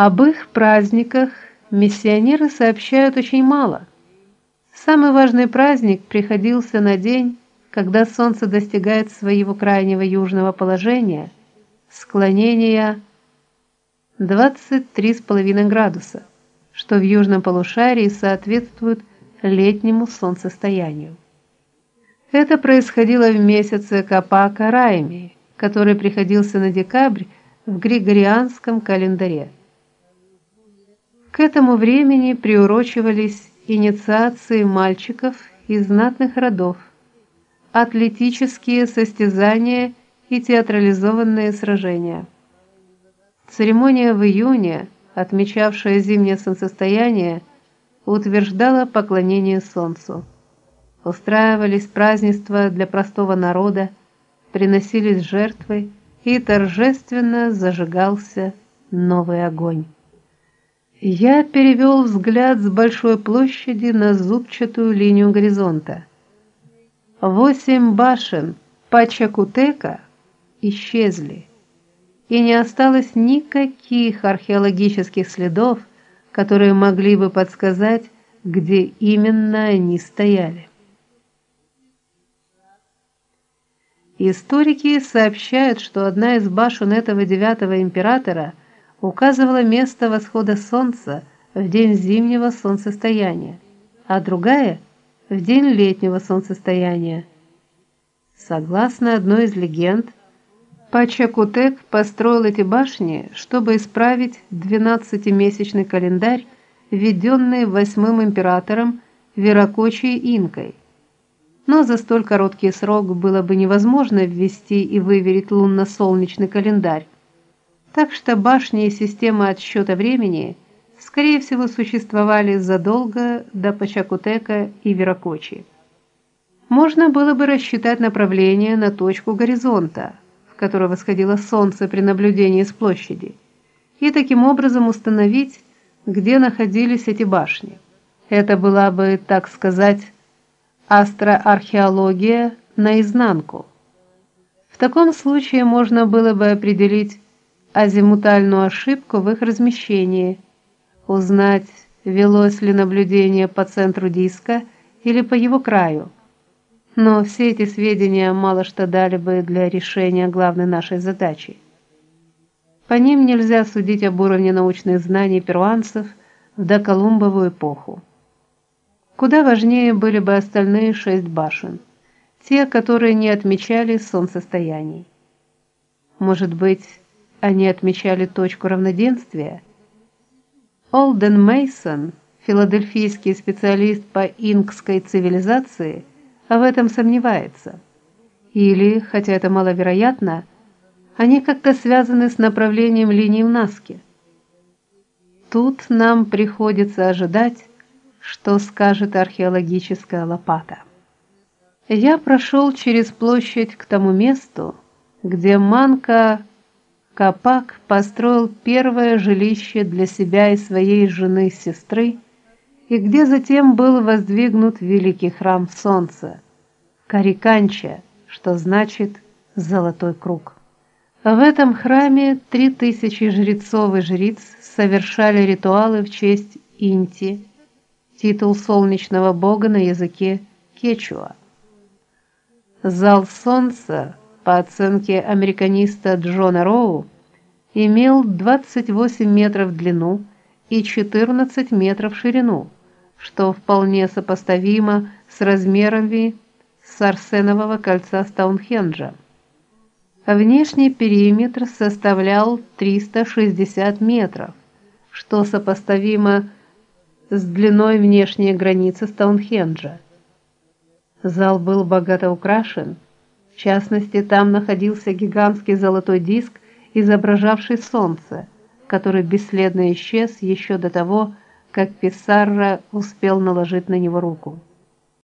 Об их праздниках миссионеры сообщают очень мало. Самый важный праздник приходился на день, когда солнце достигает своего крайнего южного положения, склонения 23,5 градуса, что в южном полушарии соответствует летнему солнцестоянию. Это происходило в месяце Капака Райми, который приходился на декабрь в григорианском календаре. К этому времени приурочивались инициации мальчиков из знатных родов, атлетические состязания и театрализованные сражения. Церемония в июне, отмечавшая зимнее солнцестояние, утверждала поклонение солнцу. Устраивались празднества для простого народа, приносились жертвы, и торжественно зажигался новый огонь. Я перевел взгляд с большой площади на зубчатую линию горизонта. Восемь башен Пачакутека исчезли, и не осталось никаких археологических следов, которые могли бы подсказать, где именно они стояли. Историки сообщают, что одна из башен этого девятого императора указывала место восхода солнца в день зимнего солнцестояния, а другая в день летнего солнцестояния. Согласно одной из легенд, Пачакутек построил эти башни, чтобы исправить двенадцатимесячный календарь, введенный восьмым императором Виракочи Инкой. Но за столь короткий срок было бы невозможно ввести и выверить лунно-солнечный календарь. Так что башни и система отсчета времени скорее всего существовали задолго до Пачакутека и Виракочи. Можно было бы рассчитать направление на точку горизонта – которой восходило солнце при наблюдении с площади, и таким образом установить, где находились эти башни. Это была бы, так сказать, астроархеология наизнанку. В таком случае можно было бы определить азимутальную ошибку в их размещении, узнать, велось ли наблюдение по центру диска или по его краю но все эти сведения мало что дали бы для решения главной нашей задачи. По ним нельзя судить об уровне научных знаний перуанцев в доколумбовую эпоху. Куда важнее были бы остальные шесть башен, те, которые не отмечали солнцестояний. Может быть, они отмечали точку равноденствия? Олден Мейсон, филадельфийский специалист по инкской цивилизации, в этом сомневается. Или, хотя это маловероятно, они как-то связаны с направлением линии в Наске. Тут нам приходится ожидать, что скажет археологическая лопата. Я прошел через площадь к тому месту, где Манка Капак построил первое жилище для себя и своей жены-сестры и где затем был воздвигнут великий храм Солнца, Кариканча, что значит золотой круг. В этом храме три тысячи жрецов и жриц совершали ритуалы в честь Инти, титул солнечного бога на языке кечуа. Зал Солнца, по оценке американиста Джона Роу, имел 28 метров в длину и 14 метров в ширину что вполне сопоставимо с размерами Сарсенового кольца Стоунхенджа. Внешний периметр составлял 360 метров, что сопоставимо с длиной внешней границы Стоунхенджа. Зал был богато украшен. В частности, там находился гигантский золотой диск, изображавший солнце, который бесследно исчез еще до того, как Писарра успел наложить на него руку.